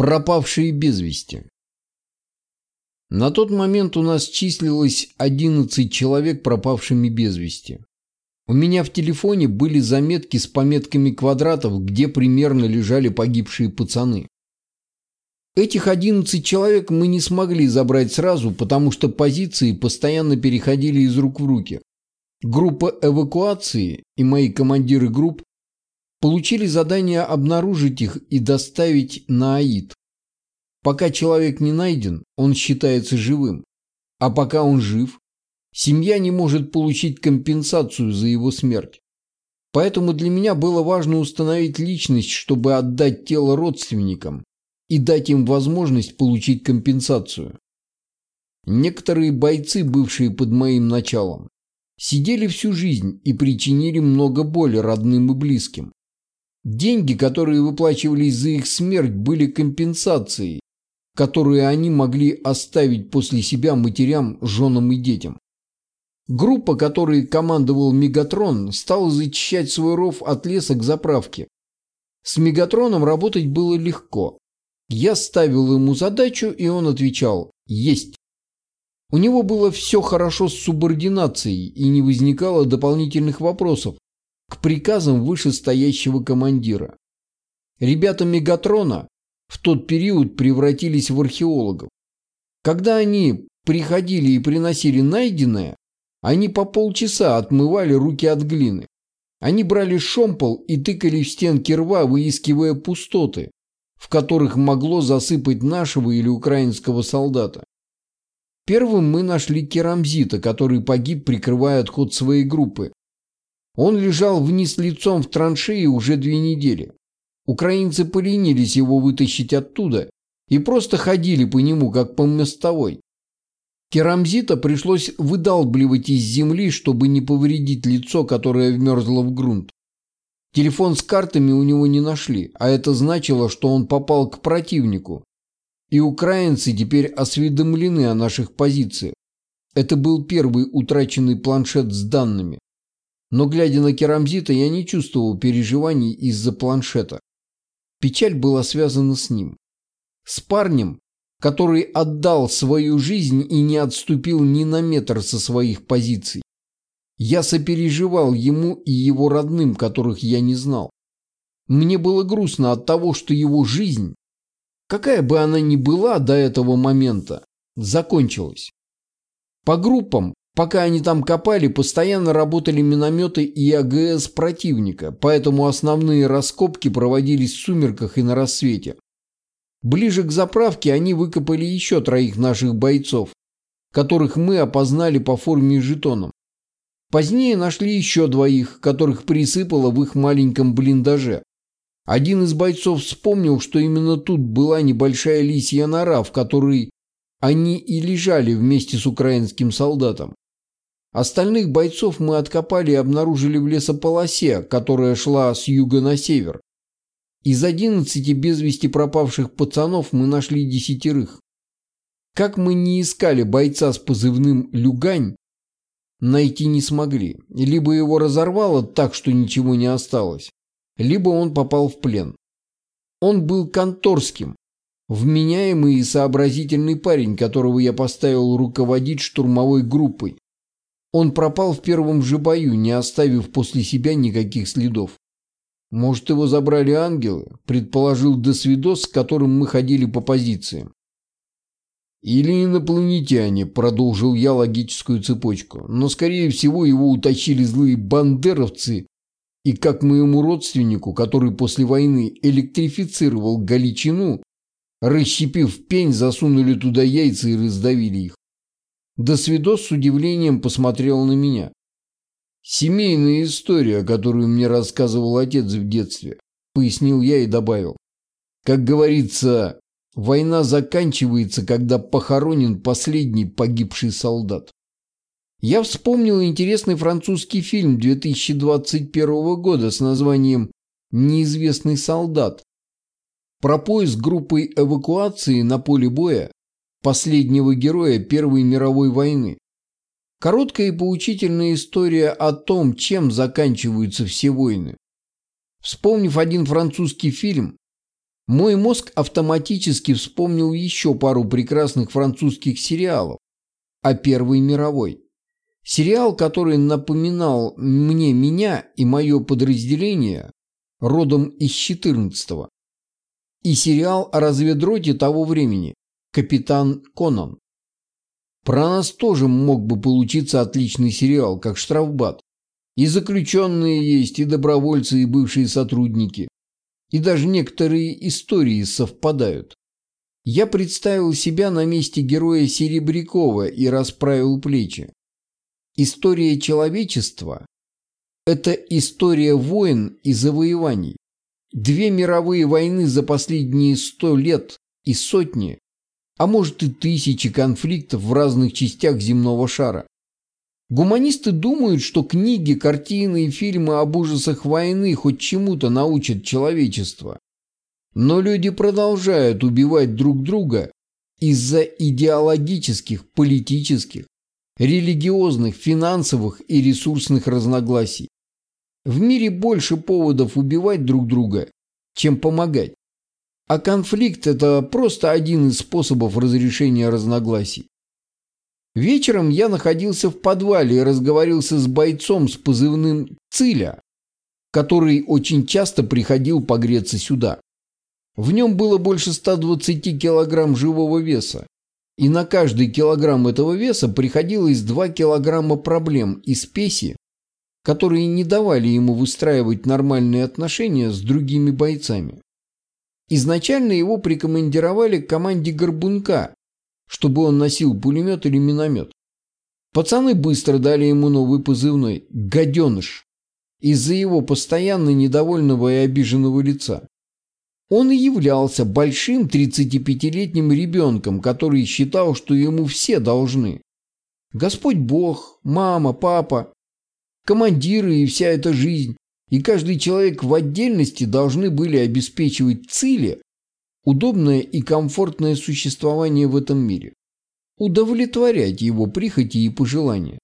Пропавшие без вести. На тот момент у нас числилось 11 человек, пропавшими без вести. У меня в телефоне были заметки с пометками квадратов, где примерно лежали погибшие пацаны. Этих 11 человек мы не смогли забрать сразу, потому что позиции постоянно переходили из рук в руки. Группа эвакуации и мои командиры групп получили задание обнаружить их и доставить на АИД. Пока человек не найден, он считается живым. А пока он жив, семья не может получить компенсацию за его смерть. Поэтому для меня было важно установить личность, чтобы отдать тело родственникам и дать им возможность получить компенсацию. Некоторые бойцы, бывшие под моим началом, сидели всю жизнь и причинили много боли родным и близким. Деньги, которые выплачивались за их смерть, были компенсацией, которые они могли оставить после себя матерям, женам и детям. Группа, которой командовал Мегатрон, стала зачищать свой ров от леса к заправке. С Мегатроном работать было легко. Я ставил ему задачу, и он отвечал «Есть». У него было все хорошо с субординацией, и не возникало дополнительных вопросов, к приказам вышестоящего командира. Ребята Мегатрона в тот период превратились в археологов. Когда они приходили и приносили найденное, они по полчаса отмывали руки от глины. Они брали шомпол и тыкали в стенки рва, выискивая пустоты, в которых могло засыпать нашего или украинского солдата. Первым мы нашли Керамзита, который погиб, прикрывая отход своей группы, он лежал вниз лицом в траншеи уже две недели. Украинцы поленились его вытащить оттуда и просто ходили по нему, как по мостовой. Керамзита пришлось выдалбливать из земли, чтобы не повредить лицо, которое вмерзло в грунт. Телефон с картами у него не нашли, а это значило, что он попал к противнику. И украинцы теперь осведомлены о наших позициях. Это был первый утраченный планшет с данными. Но, глядя на Керамзита, я не чувствовал переживаний из-за планшета. Печаль была связана с ним. С парнем, который отдал свою жизнь и не отступил ни на метр со своих позиций. Я сопереживал ему и его родным, которых я не знал. Мне было грустно от того, что его жизнь, какая бы она ни была до этого момента, закончилась. По группам Пока они там копали, постоянно работали минометы и АГС противника, поэтому основные раскопки проводились в сумерках и на рассвете. Ближе к заправке они выкопали еще троих наших бойцов, которых мы опознали по форме и жетонам. Позднее нашли еще двоих, которых присыпало в их маленьком блиндаже. Один из бойцов вспомнил, что именно тут была небольшая лисья нора, в которой они и лежали вместе с украинским солдатом. Остальных бойцов мы откопали и обнаружили в лесополосе, которая шла с юга на север. Из одиннадцати без вести пропавших пацанов мы нашли десятерых. Как мы не искали бойца с позывным «Люгань», найти не смогли. Либо его разорвало так, что ничего не осталось, либо он попал в плен. Он был конторским, вменяемый и сообразительный парень, которого я поставил руководить штурмовой группой, он пропал в первом же бою, не оставив после себя никаких следов. Может, его забрали ангелы, предположил Досвидос, с которым мы ходили по позициям. Или инопланетяне, продолжил я логическую цепочку. Но, скорее всего, его утащили злые бандеровцы и как моему родственнику, который после войны электрифицировал Галичину, расщепив пень, засунули туда яйца и раздавили их. Досвидос с удивлением посмотрел на меня. «Семейная история, которую мне рассказывал отец в детстве», — пояснил я и добавил. «Как говорится, война заканчивается, когда похоронен последний погибший солдат». Я вспомнил интересный французский фильм 2021 года с названием «Неизвестный солдат». Про поиск группы эвакуации на поле боя последнего героя Первой мировой войны. Короткая и поучительная история о том, чем заканчиваются все войны. Вспомнив один французский фильм, Мой мозг автоматически вспомнил еще пару прекрасных французских сериалов о Первой мировой. Сериал, который напоминал мне меня и мое подразделение, родом из 14-го. И сериал о разведроте того времени «Капитан Конан». Про нас тоже мог бы получиться отличный сериал, как «Штрафбат». И заключенные есть, и добровольцы, и бывшие сотрудники. И даже некоторые истории совпадают. Я представил себя на месте героя Серебрякова и расправил плечи. История человечества – это история войн и завоеваний. Две мировые войны за последние сто лет и сотни, а может и тысячи конфликтов в разных частях земного шара. Гуманисты думают, что книги, картины и фильмы об ужасах войны хоть чему-то научат человечество. Но люди продолжают убивать друг друга из-за идеологических, политических, религиозных, финансовых и ресурсных разногласий. В мире больше поводов убивать друг друга, чем помогать. А конфликт – это просто один из способов разрешения разногласий. Вечером я находился в подвале и разговорился с бойцом с позывным «Циля», который очень часто приходил погреться сюда. В нем было больше 120 килограмм живого веса, и на каждый килограмм этого веса приходилось 2 килограмма проблем и спеси, которые не давали ему выстраивать нормальные отношения с другими бойцами. Изначально его прикомандировали к команде Горбунка, чтобы он носил пулемет или миномет. Пацаны быстро дали ему новый позывной «Гаденыш» из-за его постоянно недовольного и обиженного лица. Он и являлся большим 35-летним ребенком, который считал, что ему все должны. Господь Бог, мама, папа, командиры и вся эта жизнь, и каждый человек в отдельности должны были обеспечивать цели удобное и комфортное существование в этом мире, удовлетворять его прихоти и пожелания.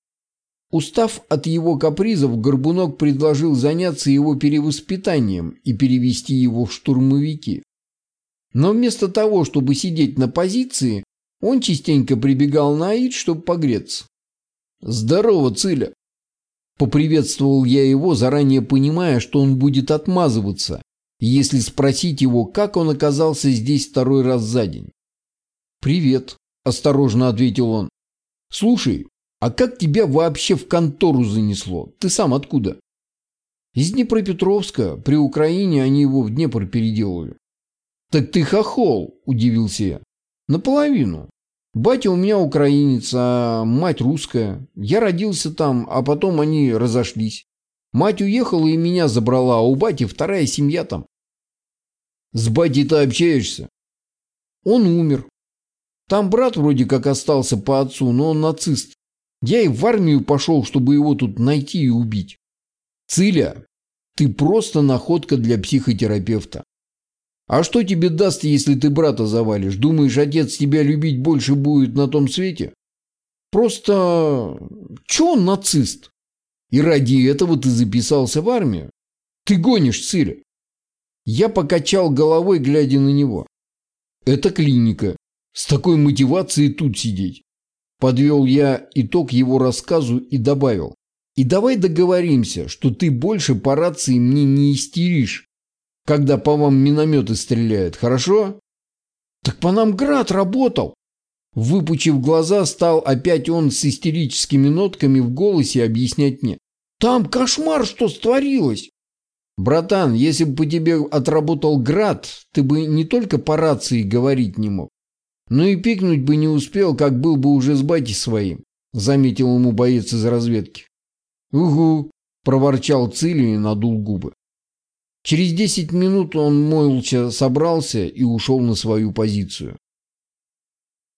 Устав от его капризов, Горбунок предложил заняться его перевоспитанием и перевести его в штурмовики. Но вместо того, чтобы сидеть на позиции, он частенько прибегал на Аид, чтобы погреться. «Здорово, Циля!» Поприветствовал я его, заранее понимая, что он будет отмазываться, если спросить его, как он оказался здесь второй раз за день. «Привет», – осторожно ответил он. «Слушай, а как тебя вообще в контору занесло? Ты сам откуда?» «Из Днепропетровска. При Украине они его в Днепр переделали». «Так ты хохол», – удивился я. «Наполовину. Батя у меня украинец, а мать русская. Я родился там, а потом они разошлись. Мать уехала и меня забрала, а у бати вторая семья там. С батей-то общаешься? Он умер. Там брат вроде как остался по отцу, но он нацист. Я и в армию пошел, чтобы его тут найти и убить. Циля, ты просто находка для психотерапевта. А что тебе даст, если ты брата завалишь? Думаешь, отец тебя любить больше будет на том свете? Просто... Че он нацист? И ради этого ты записался в армию? Ты гонишь, Циля. Я покачал головой, глядя на него. Это клиника. С такой мотивацией тут сидеть. Подвел я итог его рассказу и добавил. И давай договоримся, что ты больше по рации мне не истеришь, когда по вам минометы стреляют, хорошо? Так по нам град работал. Выпучив глаза, стал опять он с истерическими нотками в голосе объяснять мне. «Там кошмар, что створилось!» «Братан, если бы по тебе отработал град, ты бы не только по рации говорить не мог, но и пикнуть бы не успел, как был бы уже с батей своим», заметил ему боец из разведки. «Угу», – проворчал Цили и надул губы. Через десять минут он молча собрался и ушел на свою позицию.